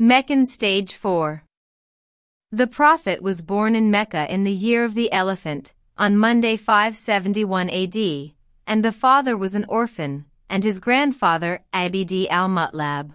Meccan Stage 4 The Prophet was born in Mecca in the year of the elephant, on Monday 571 AD, and the father was an orphan, and his grandfather Abd al-Muttalib.